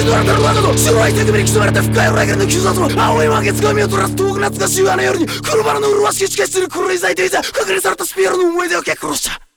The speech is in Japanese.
シドラタの中の白い手首に刻まれた深い裏切りの急殺の青い満月髪を取らす遠く懐かしいあの夜に車の麗しき地下室に狂い咲いていた確認されたスピアロの思い出を蹴殺した